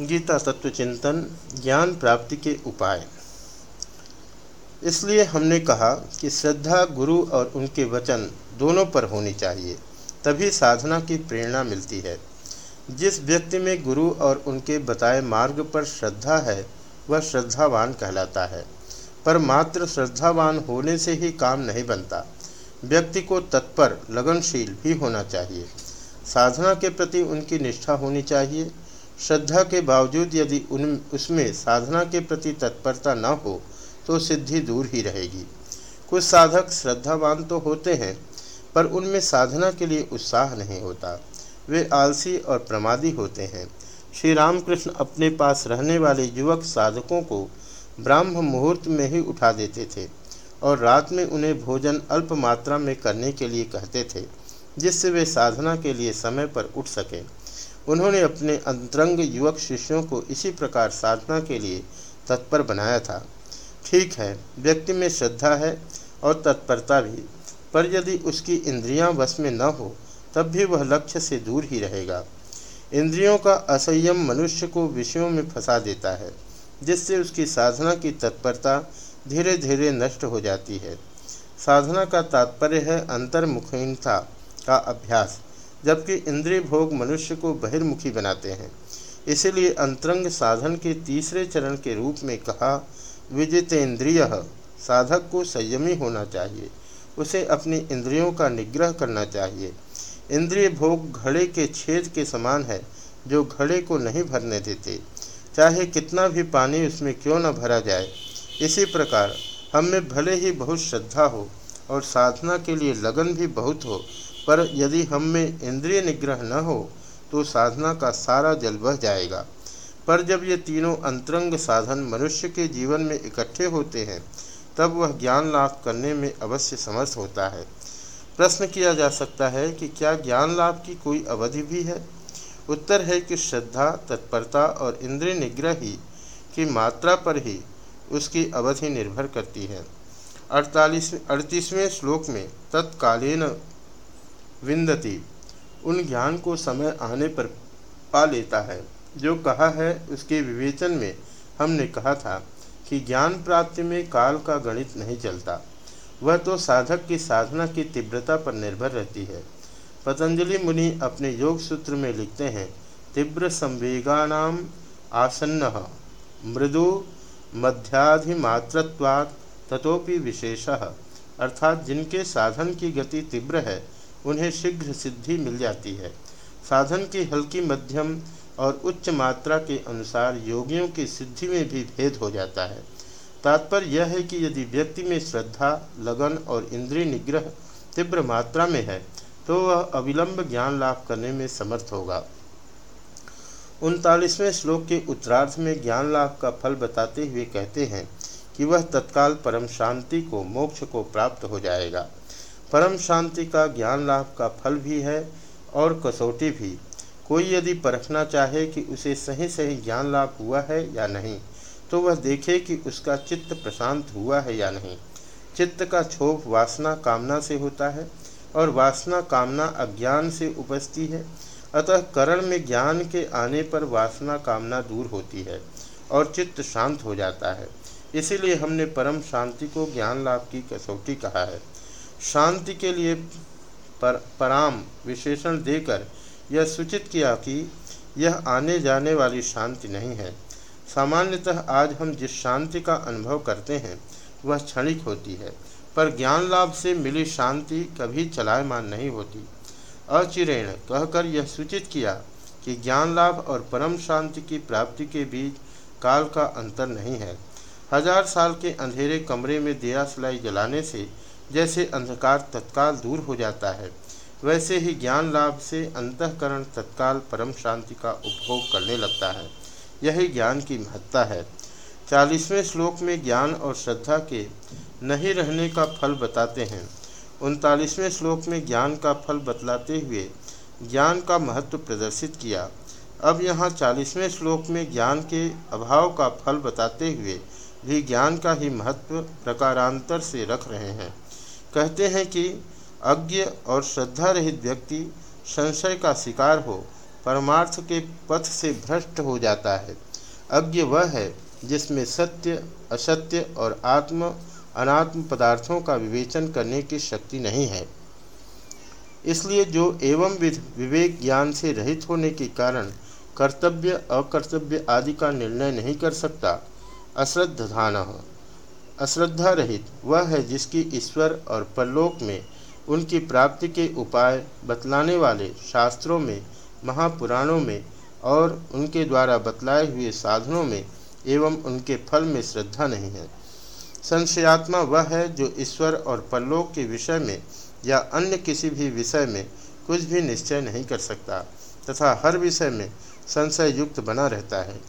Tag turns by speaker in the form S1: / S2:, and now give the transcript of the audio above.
S1: गीता तत्व चिंतन, ज्ञान प्राप्ति के उपाय। इसलिए हमने कहा कि श्रद्धा, गुरु और उनके वचन दोनों पर होनी चाहिए, तभी साधना की प्रेरणा मिलती है। जिस व्यक्ति में गुरु और उनके बताए मार्ग पर श्रद्धा है, वह श्रद्धावान कहलाता है। पर मात्र श्रद्धावान होने से ही काम नहीं बनता। व्यक्ति को तत्पर, लगनशील भी होना चाहिए। साधना के प्रति उनकी निष्ठा होनी चाहिए श्रद्धा के बावजूद यदि उन, उसमें साधना के प्रति तत्परता न हो तो सिद्धि दूर ही रहेगी। कुछ साधक श्रद्धावान तो होते हैं, पर उनमें साधना के लिए उत्साह नहीं होता। वे आलसी और प्रमादी होते हैं। श्री रामकृष्ण अपने पास रहने वाले युवक साधकों को ब्राह्म मुहूर्त में ही उठा देते थे और रात में उन्हें भोजन अल्प मात्रा में करने के लिए कहते थे, जिससे वे साधना के लिए समय पर उठ सकें। उन्होंने अपने अंतरंग युवक शिष्यों को इसी प्रकार साधना के लिए तत्पर बनाया था। ठीक है, व्यक्ति में श्रद्धा है और तत्परता भी, पर यदि उसकी इंद्रियाँ वश में न हो, तब भी वह लक्ष्य से दूर ही रहेगा। इंद्रियों का असंयम मनुष्य को विषयों में फंसा देता है, जिससे उसकी साधना की तत्परता धीरे धीरे नष्ट हो जाती है। साधना का तात्पर्य है अंतर्मुखीनता का अभ्यास। जबकि इंद्रिय भोग मनुष्य को बहिर्मुखी बनाते हैं। इसीलिए अंतरंग साधन के तीसरे चरण के रूप में कहा, विजितेंद्रिय, साधक को संयमी होना चाहिए। उसे अपनी इंद्रियों का निग्रह करना चाहिए। इंद्रिय भोग घड़े के छेद के समान है, जो घड़े को नहीं भरने देते। चाहे कितना भी पानी उसमें क्यों न भरा जाए, इसी प्रकार हम में भले ही बहुत श्रद्धा हो और साधना के लिए लगन भी बहुत हो पर यदि हम में इंद्रिय निग्रह न हो तो साधना का सारा जल बह जाएगा। पर जब ये तीनों अंतरंग साधन मनुष्य के जीवन में इकट्ठे होते हैं, तब वह ज्ञान लाभ करने में अवश्य समर्थ होता है। प्रश्न किया जा सकता है कि क्या ज्ञान लाभ की कोई अवधि भी है? उत्तर है कि श्रद्धा, तत्परता और इंद्रिय निग्रह ही की मात्रा पर ही उसकी अवधि निर्भर करती है। अड़तालीस, अड़तीसवें श्लोक में तत्कालीन विंदती। उन ज्ञान को समय आने पर पा लेता है। जो कहा है, उसके विवेचन में हमने कहा था कि ज्ञान प्राप्ति में काल का गणित नहीं चलता। वह तो साधक की साधना की तीव्रता पर निर्भर रहती है। पतंजलि मुनि अपने योग सूत्र में लिखते हैं, तीव्र संवेगानाम आसन्न, मृदु मध्याधिमात्रत्वात् तथोपि विशेष। अर्थात जिनके साधन की गति तीव्र है उन्हें शीघ्र सिद्धि मिल जाती है। साधन की हल्की मध्यम और उच्च मात्रा के अनुसार योगियों की सिद्धि में भी भेद हो जाता है। तात्पर्य यह है कि यदि व्यक्ति में श्रद्धा, लगन और इंद्रिय निग्रह तीव्र मात्रा में है तो वह अविलंब ज्ञान लाभ करने में समर्थ होगा। उनतालीसवें श्लोक के उत्तरार्थ में ज्ञान लाभ का फल बताते हुए कहते हैं कि वह तत्काल परम शांति को, मोक्ष को प्राप्त हो जाएगा। परम शांति का ज्ञान लाभ का फल भी है और कसौटी भी। कोई यदि परखना चाहे कि उसे सही सही ज्ञान लाभ हुआ है या नहीं तो वह देखे कि उसका चित्त प्रशांत हुआ है या नहीं। चित्त का क्षोभ वासना कामना से होता है और वासना कामना अज्ञान से उपजती है। अतः करण में ज्ञान के आने पर वासना कामना दूर होती है और चित्त शांत हो जाता है। इसीलिए हमने परम शांति को ज्ञान लाभ की कसौटी कहा है। शांति के लिए पर, पराम विशेषण देकर यह सूचित किया कि यह आने जाने वाली शांति नहीं है। सामान्यतः आज हम जिस शांति का अनुभव करते हैं, वह क्षणिक होती है, पर ज्ञान लाभ से मिली शांति कभी चलायमान नहीं होती। अचिरेण कहकर यह सूचित किया कि ज्ञान लाभ और परम शांति की प्राप्ति के बीच काल का अंतर नहीं है। हज़ार साल के अंधेरे कमरे में दिया सिलाई जलाने से जैसे अंधकार तत्काल दूर हो जाता है, वैसे ही ज्ञान लाभ से अंतकरण तत्काल परम शांति का उपभोग करने लगता है। यही ज्ञान की महत्ता है। चालीसवें श्लोक में ज्ञान और श्रद्धा के नहीं रहने का फल बताते हैं। उनतालीसवें श्लोक में ज्ञान का फल बतलाते हुए ज्ञान का महत्व प्रदर्शित किया। अब यहाँ चालीसवें श्लोक में ज्ञान के अभाव का फल बताते हुए भी ज्ञान का ही महत्व प्रकारांतर से रख रहे हैं। कहते हैं कि अज्ञ और श्रद्धा रहित व्यक्ति संशय का शिकार हो, परमार्थ के पथ से भ्रष्ट हो जाता है। अज्ञ वह है जिसमें सत्य, असत्य और आत्म, अनात्म पदार्थों का विवेचन करने की शक्ति नहीं है। इसलिए जो एवं विध विवेक ज्ञान से रहित होने के कारण कर्तव्य, अकर्तव्य आदि का निर्णय नहीं कर सकता अश्रद्धान अश्रद्धा रहित वह है जिसकी ईश्वर और परलोक में उनकी प्राप्ति के उपाय बतलाने वाले शास्त्रों में, महापुराणों में और उनके द्वारा बतलाए हुए साधनों में एवं उनके फल में श्रद्धा नहीं है। संशयात्मा वह है जो ईश्वर और परलोक के विषय में या अन्य किसी भी विषय में कुछ भी निश्चय नहीं कर सकता तथा हर विषय में संशय युक्त बना रहता है।